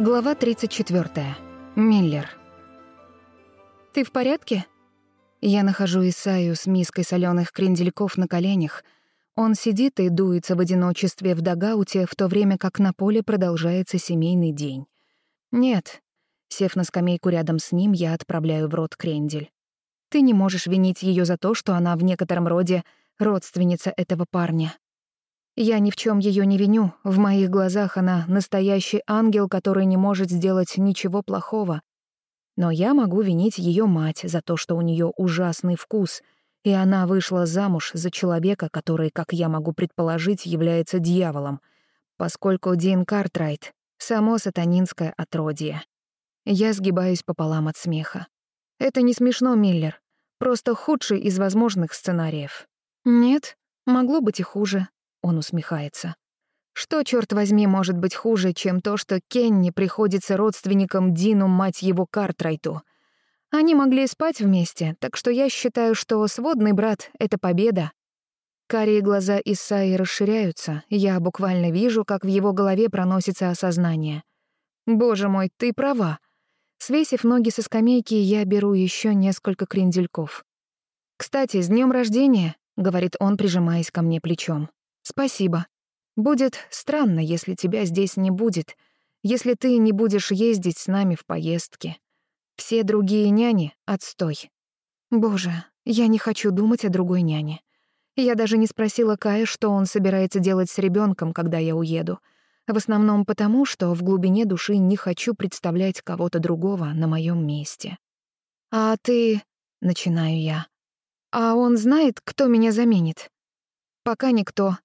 Глава 34. Миллер. «Ты в порядке?» Я нахожу Исаю с миской соленых крендельков на коленях. Он сидит и дуется в одиночестве в дагауте, в то время как на поле продолжается семейный день. «Нет». Сев на скамейку рядом с ним, я отправляю в рот крендель. «Ты не можешь винить ее за то, что она в некотором роде родственница этого парня. Я ни в чем ее не виню, в моих глазах она настоящий ангел, который не может сделать ничего плохого. Но я могу винить ее мать за то, что у нее ужасный вкус, и она вышла замуж за человека, который, как я могу предположить, является дьяволом, поскольку Дин Картрайт — само сатанинское отродье. Я сгибаюсь пополам от смеха. Это не смешно, Миллер. Просто худший из возможных сценариев. Нет, могло быть и хуже. Он усмехается. Что, черт возьми, может быть хуже, чем то, что Кенни приходится родственникам Дину, мать его, Картрайту? Они могли спать вместе, так что я считаю, что сводный брат — это победа. Карие глаза Исаи расширяются, я буквально вижу, как в его голове проносится осознание. «Боже мой, ты права!» Свесив ноги со скамейки, я беру еще несколько крендельков. «Кстати, с днем рождения!» — говорит он, прижимаясь ко мне плечом. «Спасибо. Будет странно, если тебя здесь не будет, если ты не будешь ездить с нами в поездке. Все другие няни — отстой. Боже, я не хочу думать о другой няне. Я даже не спросила Кая, что он собирается делать с ребенком, когда я уеду. В основном потому, что в глубине души не хочу представлять кого-то другого на моем месте. «А ты...» — начинаю я. «А он знает, кто меня заменит?» «Пока никто.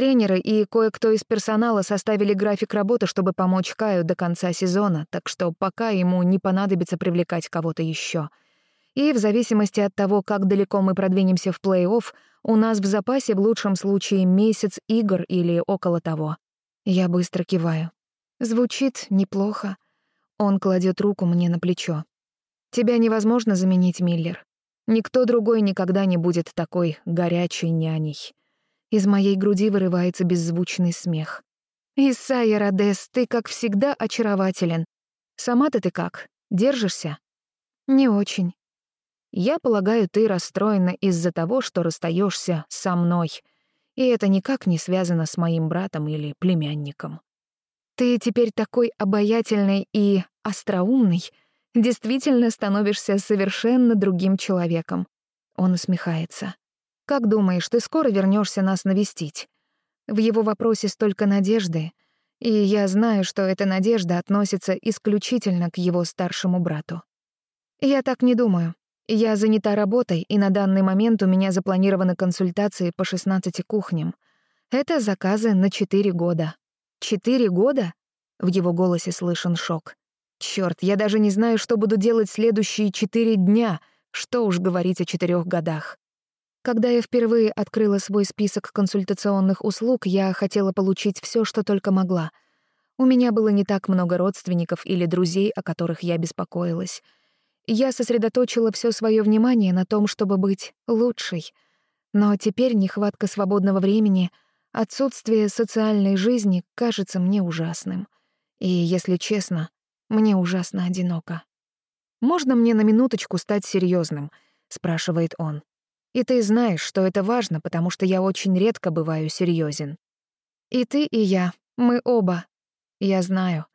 Тренеры и кое-кто из персонала составили график работы, чтобы помочь Каю до конца сезона, так что пока ему не понадобится привлекать кого-то еще. И в зависимости от того, как далеко мы продвинемся в плей-офф, у нас в запасе в лучшем случае месяц игр или около того. Я быстро киваю. Звучит неплохо. Он кладет руку мне на плечо. Тебя невозможно заменить, Миллер. Никто другой никогда не будет такой горячей няней. Из моей груди вырывается беззвучный смех. «Исайя Родес, ты, как всегда, очарователен. Сама-то ты как? Держишься?» «Не очень. Я полагаю, ты расстроена из-за того, что расстаешься со мной, и это никак не связано с моим братом или племянником. Ты теперь такой обаятельный и остроумный, действительно становишься совершенно другим человеком». Он усмехается. Как думаешь, ты скоро вернешься нас навестить? В его вопросе столько надежды, и я знаю, что эта надежда относится исключительно к его старшему брату. Я так не думаю. Я занята работой, и на данный момент у меня запланированы консультации по 16 кухням. Это заказы на 4 года. Четыре года? В его голосе слышен шок. Черт, я даже не знаю, что буду делать следующие четыре дня. Что уж говорить о четырех годах. Когда я впервые открыла свой список консультационных услуг, я хотела получить все, что только могла. У меня было не так много родственников или друзей, о которых я беспокоилась. Я сосредоточила все свое внимание на том, чтобы быть лучшей. Но теперь нехватка свободного времени, отсутствие социальной жизни кажется мне ужасным. И, если честно, мне ужасно одиноко. «Можно мне на минуточку стать серьезным? спрашивает он. И ты знаешь, что это важно, потому что я очень редко бываю серьезен. И ты, и я. Мы оба. Я знаю.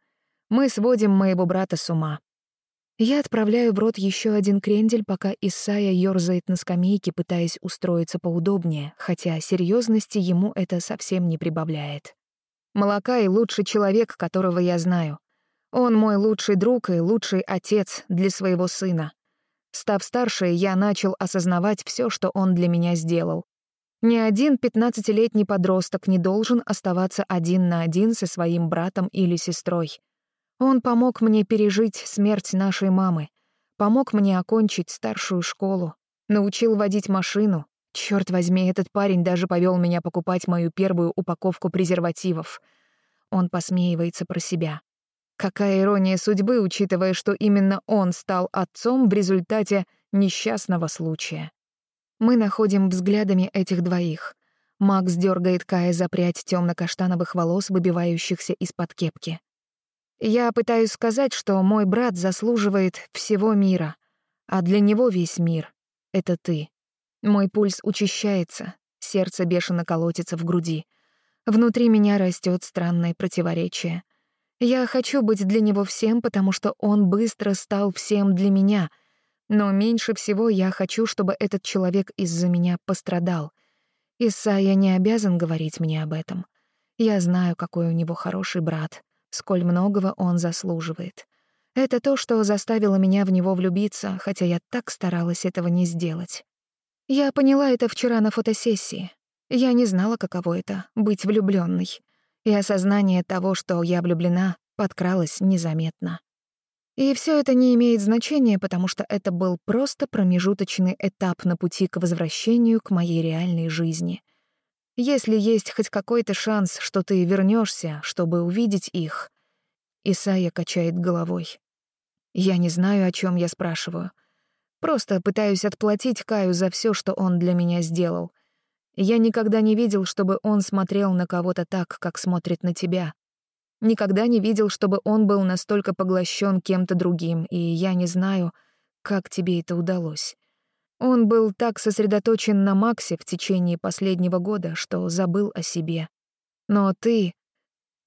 Мы сводим моего брата с ума. Я отправляю в рот еще один крендель, пока Исая ёрзает на скамейке, пытаясь устроиться поудобнее, хотя серьезности ему это совсем не прибавляет. Молокай — лучший человек, которого я знаю. Он мой лучший друг и лучший отец для своего сына. Став старше, я начал осознавать все, что он для меня сделал. Ни один 15-летний подросток не должен оставаться один на один со своим братом или сестрой. Он помог мне пережить смерть нашей мамы, помог мне окончить старшую школу, научил водить машину. Черт возьми, этот парень даже повел меня покупать мою первую упаковку презервативов. Он посмеивается про себя. Какая ирония судьбы, учитывая, что именно он стал отцом в результате несчастного случая. Мы находим взглядами этих двоих. Макс дергает Кая за прядь темно-каштановых волос, выбивающихся из-под кепки. Я пытаюсь сказать, что мой брат заслуживает всего мира, а для него весь мир — это ты. Мой пульс учащается, сердце бешено колотится в груди. Внутри меня растет странное противоречие — я хочу быть для него всем, потому что он быстро стал всем для меня. Но меньше всего я хочу, чтобы этот человек из-за меня пострадал. Исайя не обязан говорить мне об этом. Я знаю, какой у него хороший брат, сколь многого он заслуживает. Это то, что заставило меня в него влюбиться, хотя я так старалась этого не сделать. Я поняла это вчера на фотосессии. Я не знала, каково это — быть влюбленной и осознание того, что я влюблена, подкралось незаметно. И все это не имеет значения, потому что это был просто промежуточный этап на пути к возвращению к моей реальной жизни. Если есть хоть какой-то шанс, что ты вернешься, чтобы увидеть их... Исайя качает головой. Я не знаю, о чем я спрашиваю. Просто пытаюсь отплатить Каю за все, что он для меня сделал — я никогда не видел, чтобы он смотрел на кого-то так, как смотрит на тебя. Никогда не видел, чтобы он был настолько поглощен кем-то другим, и я не знаю, как тебе это удалось. Он был так сосредоточен на Максе в течение последнего года, что забыл о себе. Но ты...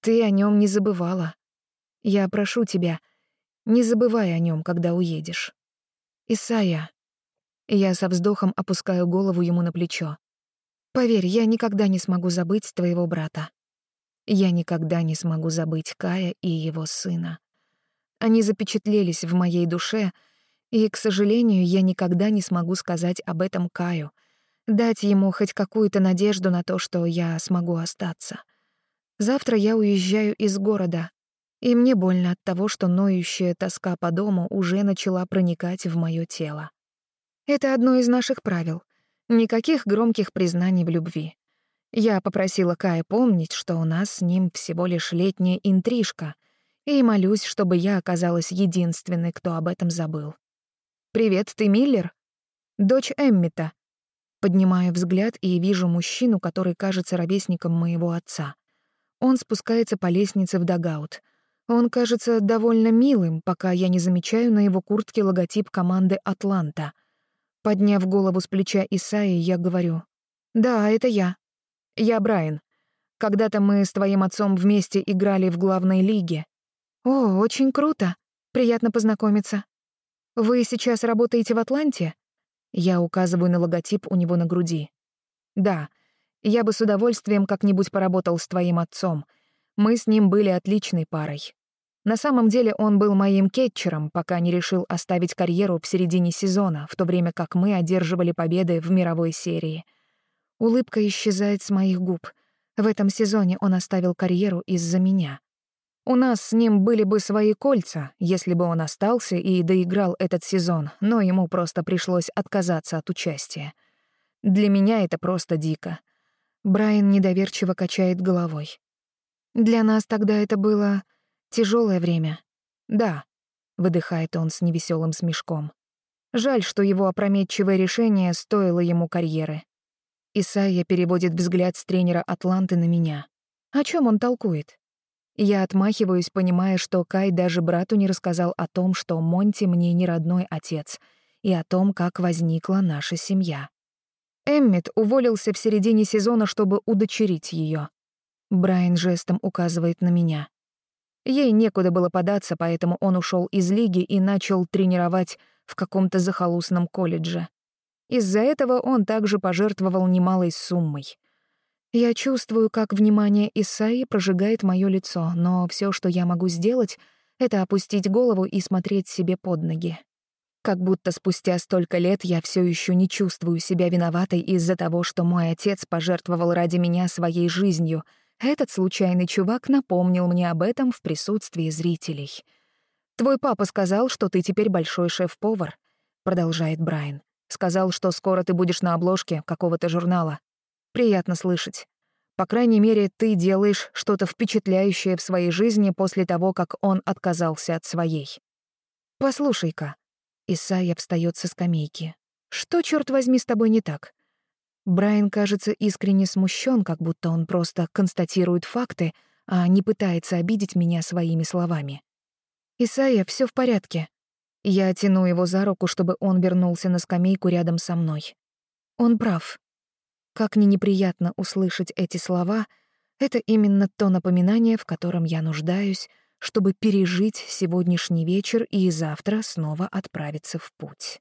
ты о нем не забывала. Я прошу тебя, не забывай о нем, когда уедешь. Исайя. Я со вздохом опускаю голову ему на плечо. Поверь, я никогда не смогу забыть твоего брата. Я никогда не смогу забыть Кая и его сына. Они запечатлелись в моей душе, и, к сожалению, я никогда не смогу сказать об этом Каю, дать ему хоть какую-то надежду на то, что я смогу остаться. Завтра я уезжаю из города, и мне больно от того, что ноющая тоска по дому уже начала проникать в мое тело. Это одно из наших правил Никаких громких признаний в любви. Я попросила Кая помнить, что у нас с ним всего лишь летняя интрижка, и молюсь, чтобы я оказалась единственной, кто об этом забыл. «Привет, ты Миллер?» «Дочь Эммита». Поднимаю взгляд и вижу мужчину, который кажется ровесником моего отца. Он спускается по лестнице в дагаут. Он кажется довольно милым, пока я не замечаю на его куртке логотип команды «Атланта». Подняв голову с плеча Исаи, я говорю. «Да, это я. Я Брайан. Когда-то мы с твоим отцом вместе играли в главной лиге. О, очень круто. Приятно познакомиться. Вы сейчас работаете в Атланте?» Я указываю на логотип у него на груди. «Да, я бы с удовольствием как-нибудь поработал с твоим отцом. Мы с ним были отличной парой». На самом деле он был моим кетчером, пока не решил оставить карьеру в середине сезона, в то время как мы одерживали победы в мировой серии. Улыбка исчезает с моих губ. В этом сезоне он оставил карьеру из-за меня. У нас с ним были бы свои кольца, если бы он остался и доиграл этот сезон, но ему просто пришлось отказаться от участия. Для меня это просто дико. Брайан недоверчиво качает головой. Для нас тогда это было Тяжелое время. Да, выдыхает он с невеселым смешком. Жаль, что его опрометчивое решение стоило ему карьеры. Исайя переводит взгляд с тренера Атланты на меня. О чем он толкует? Я отмахиваюсь, понимая, что Кай даже брату не рассказал о том, что Монти мне не родной отец, и о том, как возникла наша семья. Эммит уволился в середине сезона, чтобы удочерить ее. Брайан жестом указывает на меня. Ей некуда было податься, поэтому он ушел из лиги и начал тренировать в каком-то захолустном колледже. Из-за этого он также пожертвовал немалой суммой. Я чувствую, как внимание Исаи прожигает мое лицо, но все, что я могу сделать, это опустить голову и смотреть себе под ноги. Как будто спустя столько лет я все еще не чувствую себя виноватой из-за того, что мой отец пожертвовал ради меня своей жизнью — этот случайный чувак напомнил мне об этом в присутствии зрителей. «Твой папа сказал, что ты теперь большой шеф-повар», — продолжает Брайан. «Сказал, что скоро ты будешь на обложке какого-то журнала. Приятно слышать. По крайней мере, ты делаешь что-то впечатляющее в своей жизни после того, как он отказался от своей». «Послушай-ка», — Исайя встает со скамейки. «Что, черт возьми, с тобой не так? Брайан кажется искренне смущен, как будто он просто констатирует факты, а не пытается обидеть меня своими словами. «Исайя, все в порядке». Я тяну его за руку, чтобы он вернулся на скамейку рядом со мной. Он прав. Как ни неприятно услышать эти слова, это именно то напоминание, в котором я нуждаюсь, чтобы пережить сегодняшний вечер и завтра снова отправиться в путь.